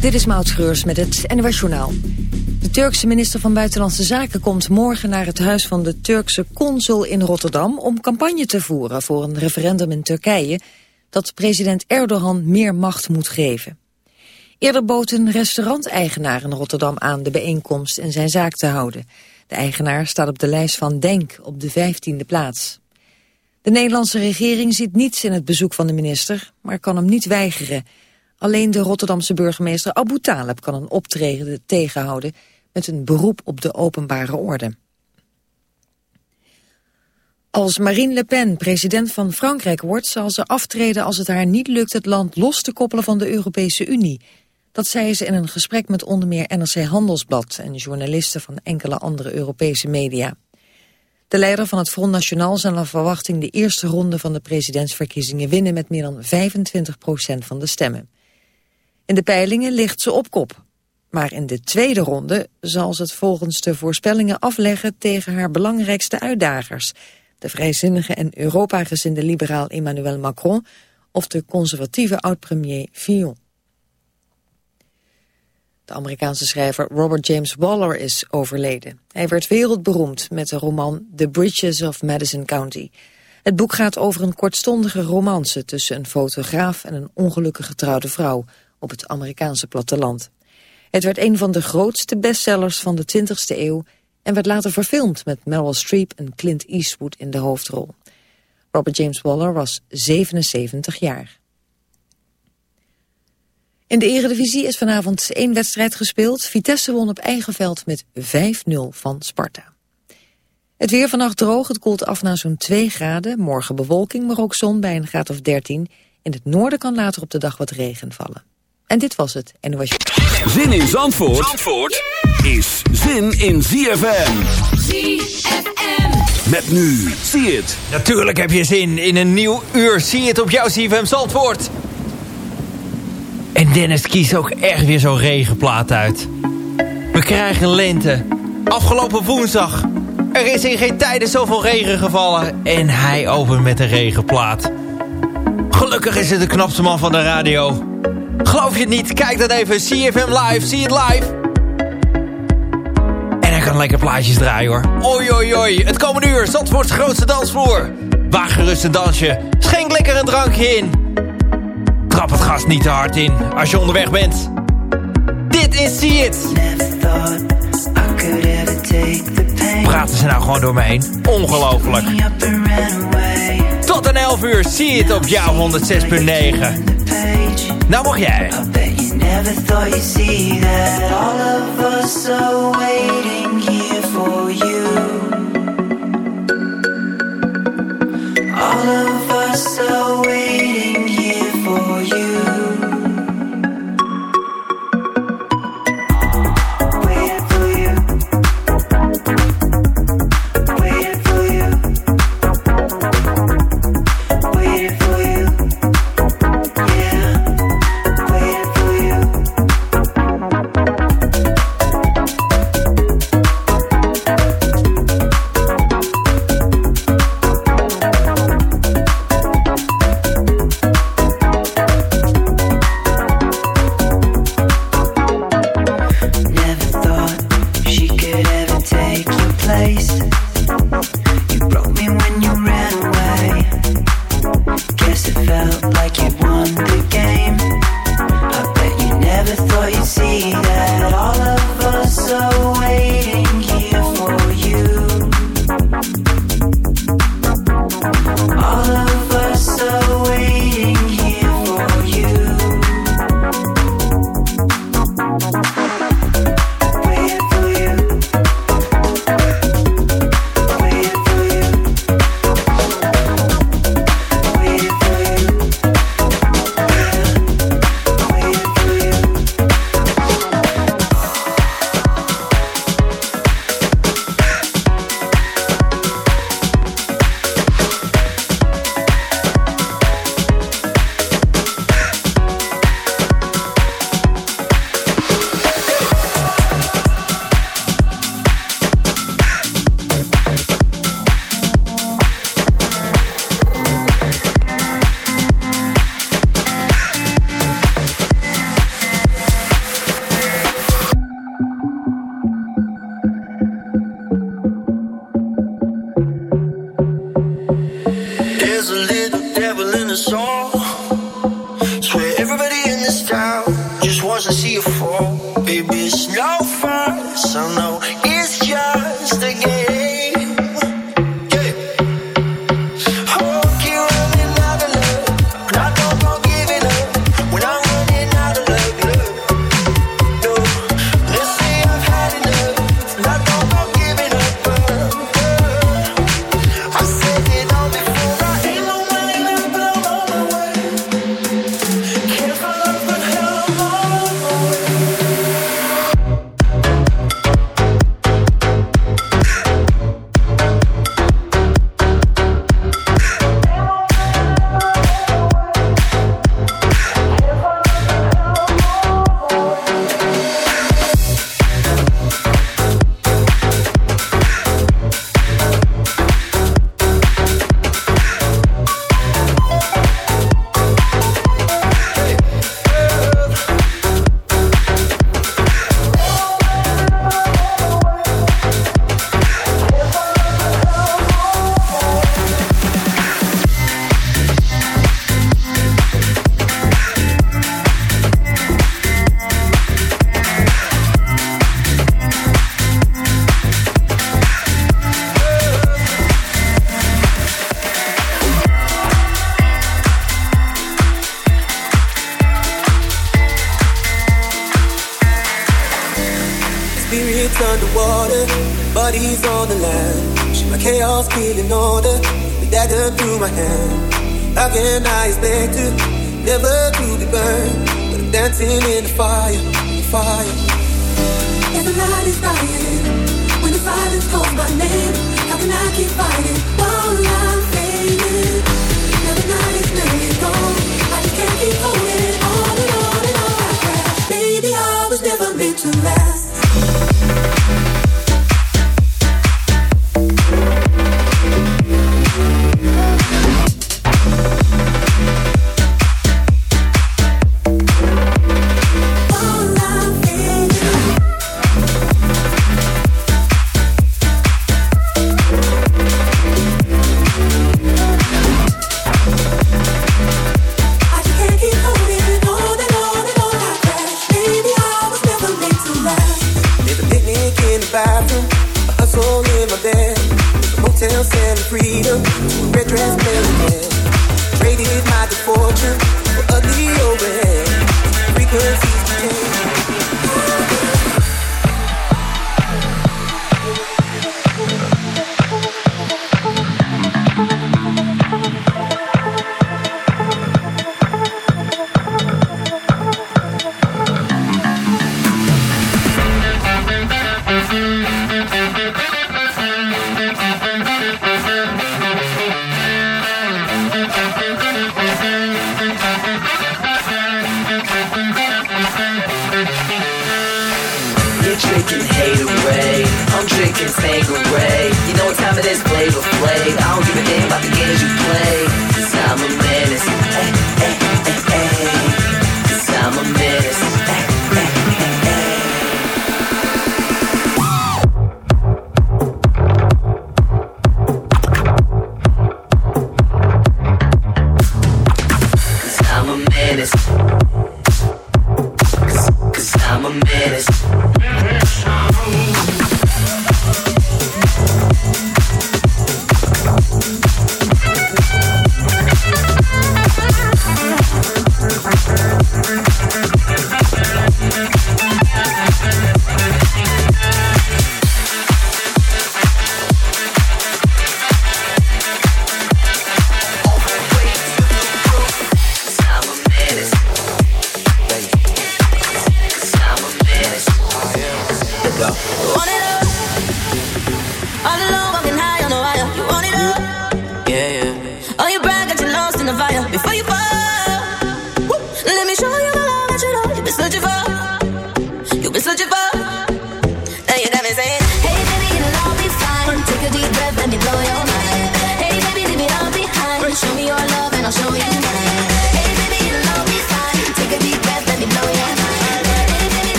Dit is Maud Schreurs met het NWS Journaal. De Turkse minister van Buitenlandse Zaken komt morgen naar het huis van de Turkse consul in Rotterdam... om campagne te voeren voor een referendum in Turkije... dat president Erdogan meer macht moet geven. Eerder bood een restauranteigenaar in Rotterdam aan de bijeenkomst in zijn zaak te houden. De eigenaar staat op de lijst van Denk op de vijftiende plaats. De Nederlandse regering ziet niets in het bezoek van de minister, maar kan hem niet weigeren... Alleen de Rotterdamse burgemeester Abu Taleb kan een optreden tegenhouden met een beroep op de openbare orde. Als Marine Le Pen president van Frankrijk wordt, zal ze aftreden als het haar niet lukt het land los te koppelen van de Europese Unie. Dat zei ze in een gesprek met onder meer NRC Handelsblad en journalisten van enkele andere Europese media. De leider van het Front National zal naar verwachting de eerste ronde van de presidentsverkiezingen winnen met meer dan 25 procent van de stemmen. In de peilingen ligt ze op kop. Maar in de tweede ronde zal ze het volgens de voorspellingen afleggen tegen haar belangrijkste uitdagers. De vrijzinnige en Europa-gezinde liberaal Emmanuel Macron of de conservatieve oud-premier Fillon. De Amerikaanse schrijver Robert James Waller is overleden. Hij werd wereldberoemd met de roman The Bridges of Madison County. Het boek gaat over een kortstondige romance tussen een fotograaf en een ongelukkig getrouwde vrouw op het Amerikaanse platteland. Het werd een van de grootste bestsellers van de 20e eeuw en werd later verfilmd met Meryl Streep en Clint Eastwood in de hoofdrol. Robert James Waller was 77 jaar. In de eredivisie is vanavond één wedstrijd gespeeld. Vitesse won op eigen veld met 5-0 van Sparta. Het weer vannacht droog, het koelt af naar zo'n 2 graden. Morgen bewolking, maar ook zon bij een graad of 13. In het noorden kan later op de dag wat regen vallen. En dit was het. En was... Zin in Zandvoort, Zandvoort is zin in ZFM. ZFM. Met nu, zie het. Natuurlijk heb je zin in een nieuw uur. Zie het op jouw ZFM Zandvoort. En Dennis kiest ook echt weer zo'n regenplaat uit. We krijgen lente. Afgelopen woensdag. Er is in geen tijden zoveel regen gevallen. En hij opent met een regenplaat. Gelukkig is het de knapste man van de radio. Geloof je het niet? Kijk dan even. CFM live. Zie het live. En hij kan lekker plaatjes draaien hoor. Oi oi oi. Het komende uur. Zandvoorts grootste dansvloer. Waag gerust een dansje. Schenk lekker een drankje in. Trap het gas niet te hard in als je onderweg bent. Dit is See It. Praten ze nou gewoon door me heen? Ongelooflijk. Tot een 11 uur. See It op jouw 106.9. Nou mag jij. I bet you never thought you'd see that all of us are waiting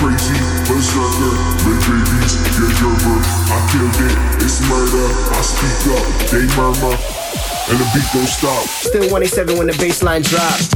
crazy berserker. Babies, get. I killed it, it's murder. I speak up, they murmur, and the beat don't stop. Still 187 when the baseline drops.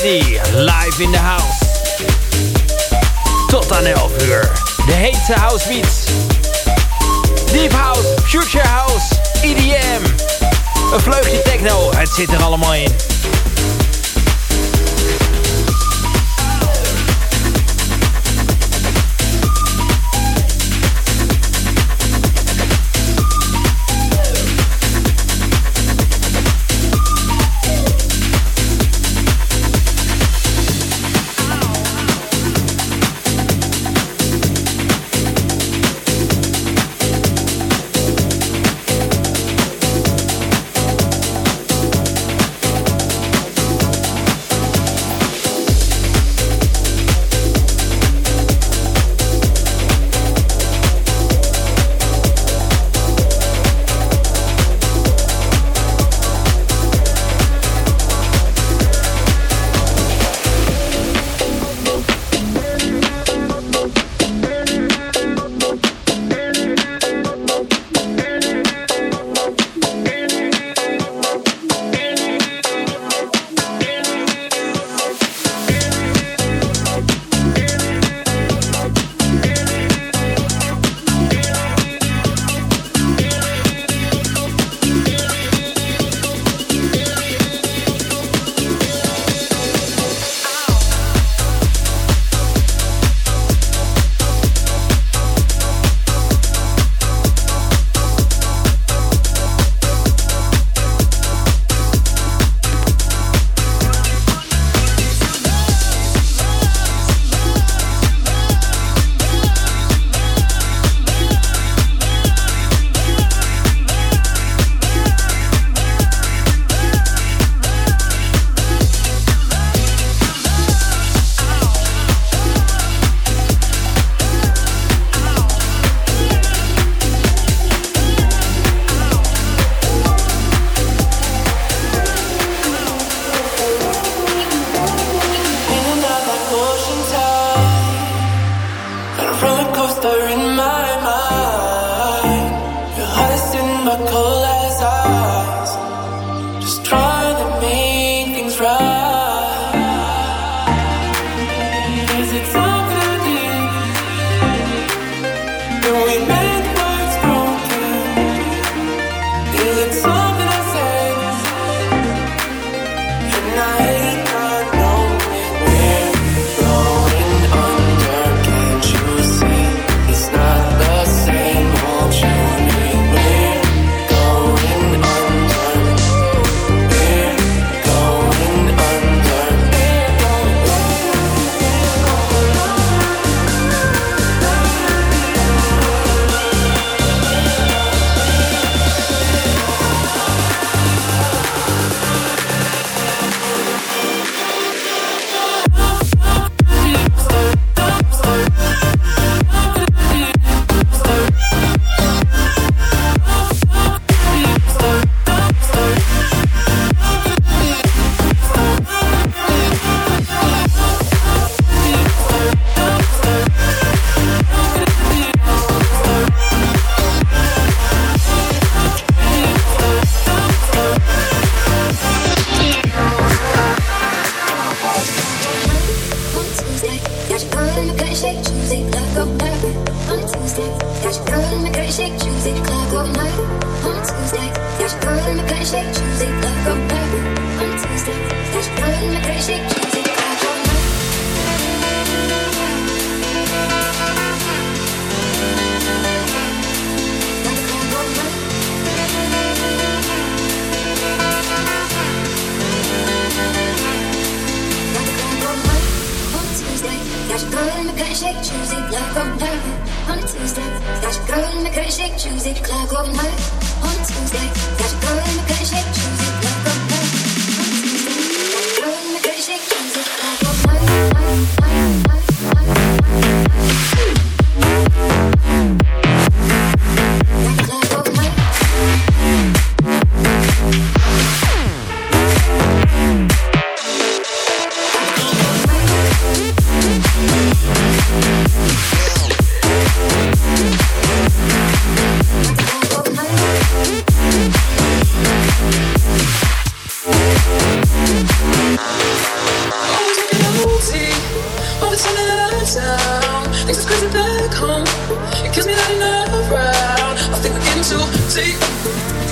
Live in the house. Tot aan 11 uur. De hete house beats. Deep house, future house, EDM. Een vleugje techno, het zit er allemaal in.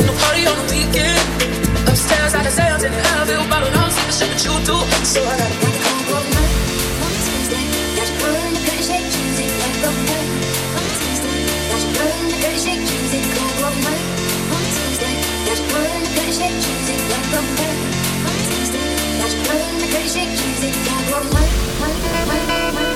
No party on the weekend. Upstairs, I can out of it. But the shit that you do. So I gotta rock and roll night. Got you burn the pretty shake, choose it like the night. Got the pretty shake, choose it the shake, the shake, the.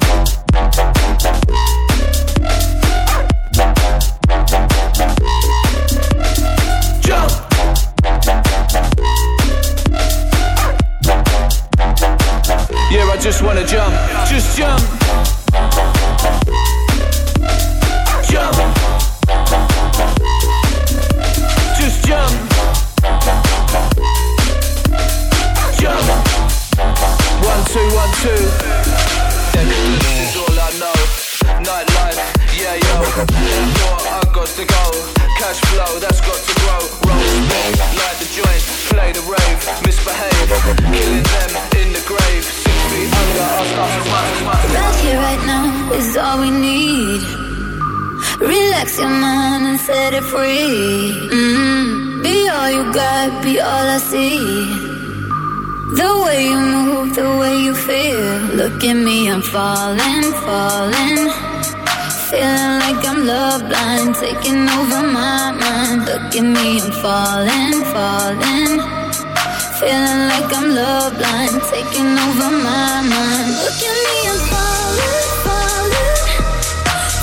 just wanna jump, just jump. Look at me, I'm falling, falling. Feeling like I'm love blind, taking over my mind. Look at me, I'm falling, falling. Feeling like I'm love blind, taking over my mind. Look at me, I'm falling, falling.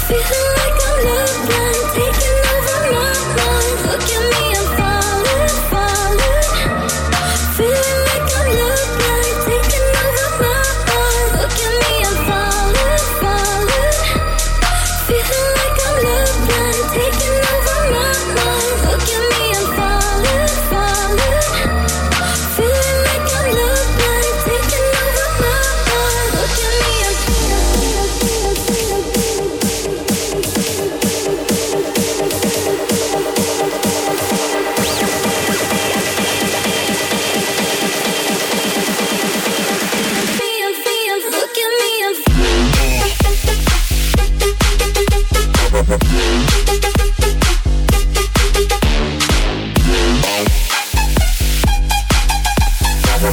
Feeling like I'm love blind, taking over my mind. Look at me,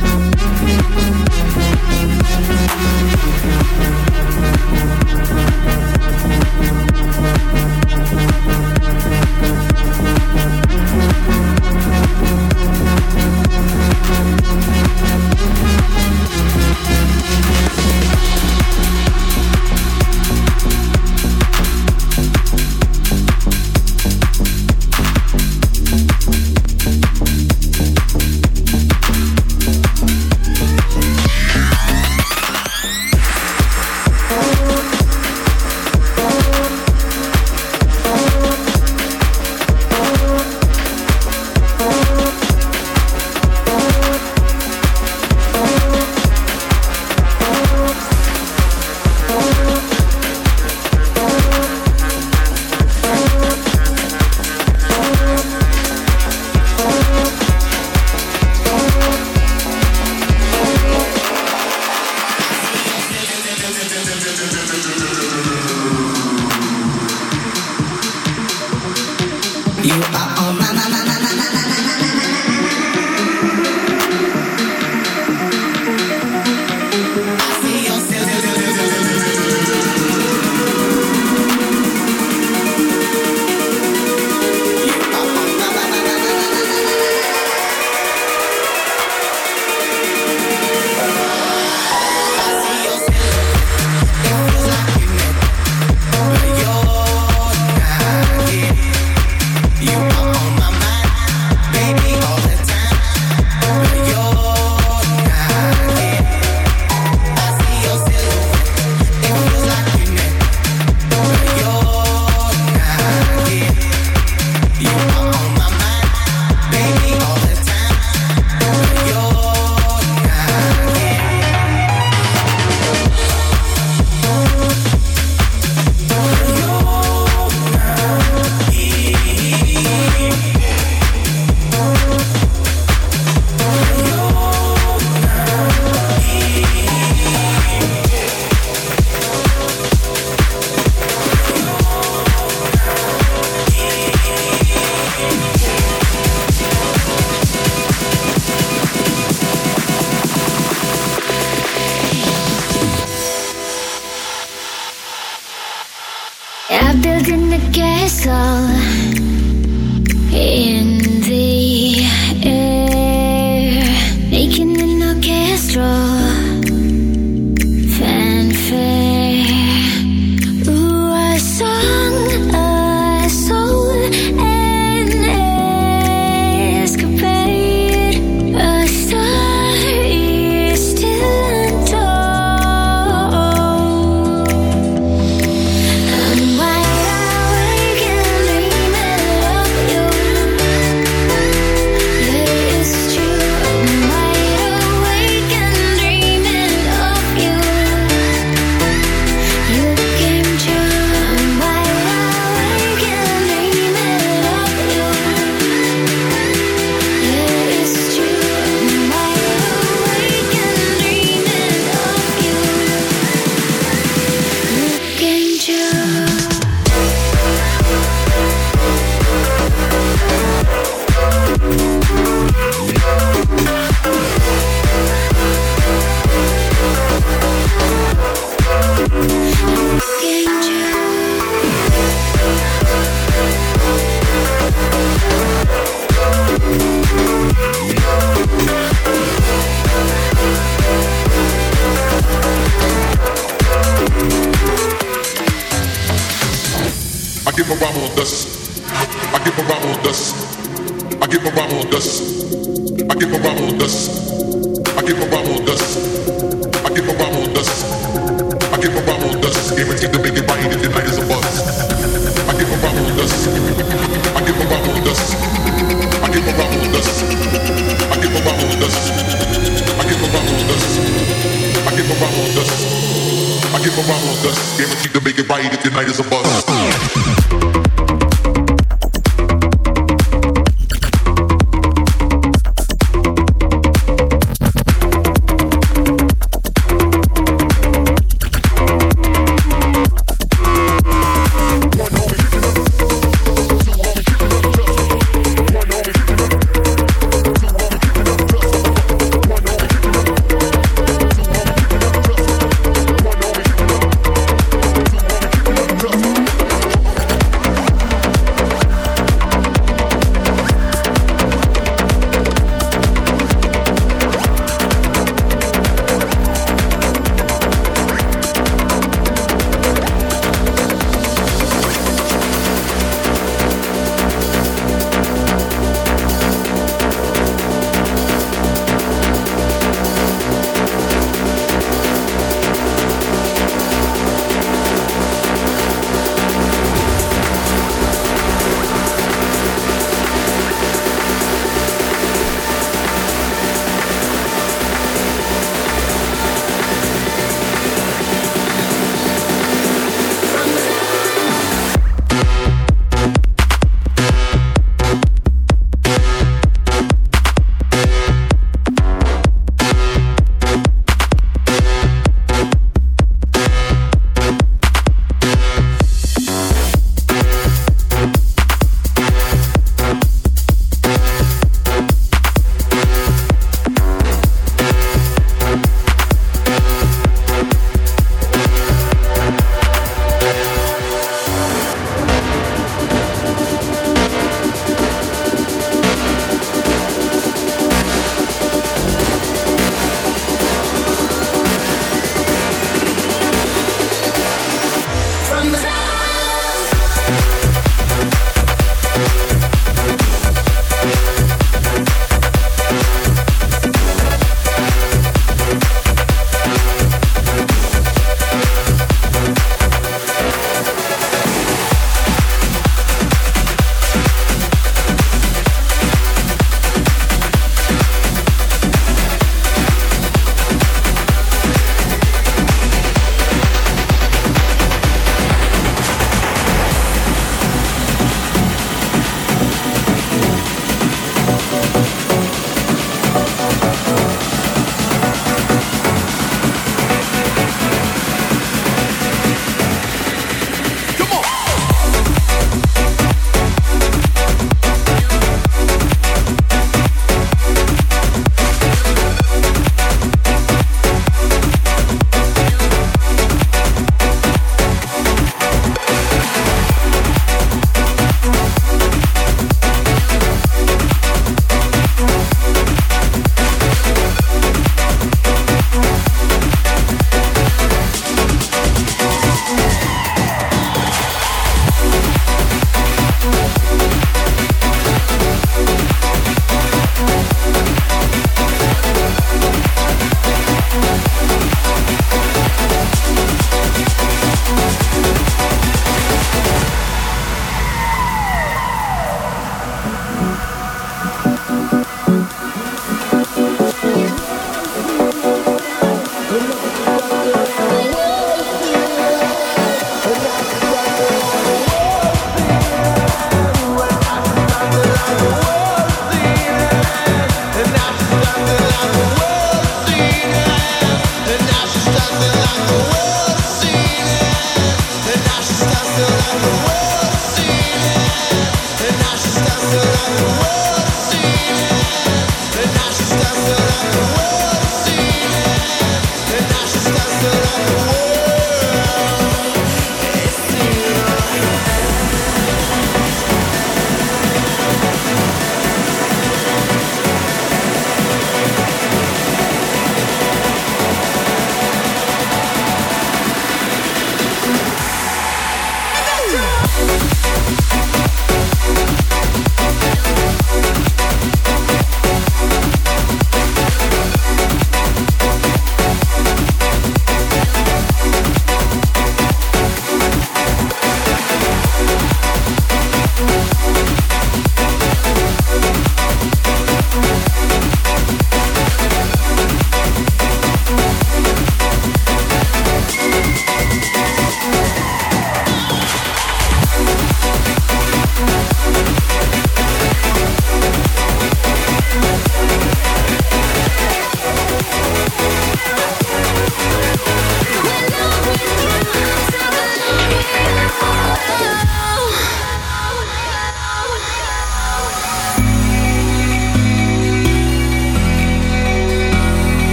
Thank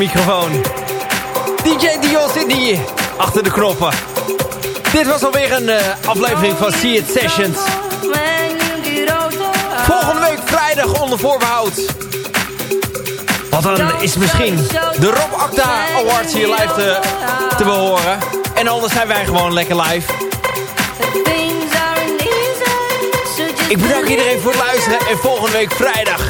microfoon. DJ Dion Sydney achter de knoppen. Dit was alweer een eh, aflevering van See It Sessions. Volgende week vrijdag onder voorbehoud. Want dan is misschien de Rob Acta Awards hier live te, te behoren. En anders zijn wij gewoon lekker live. Ik bedank iedereen voor het luisteren. En volgende week vrijdag.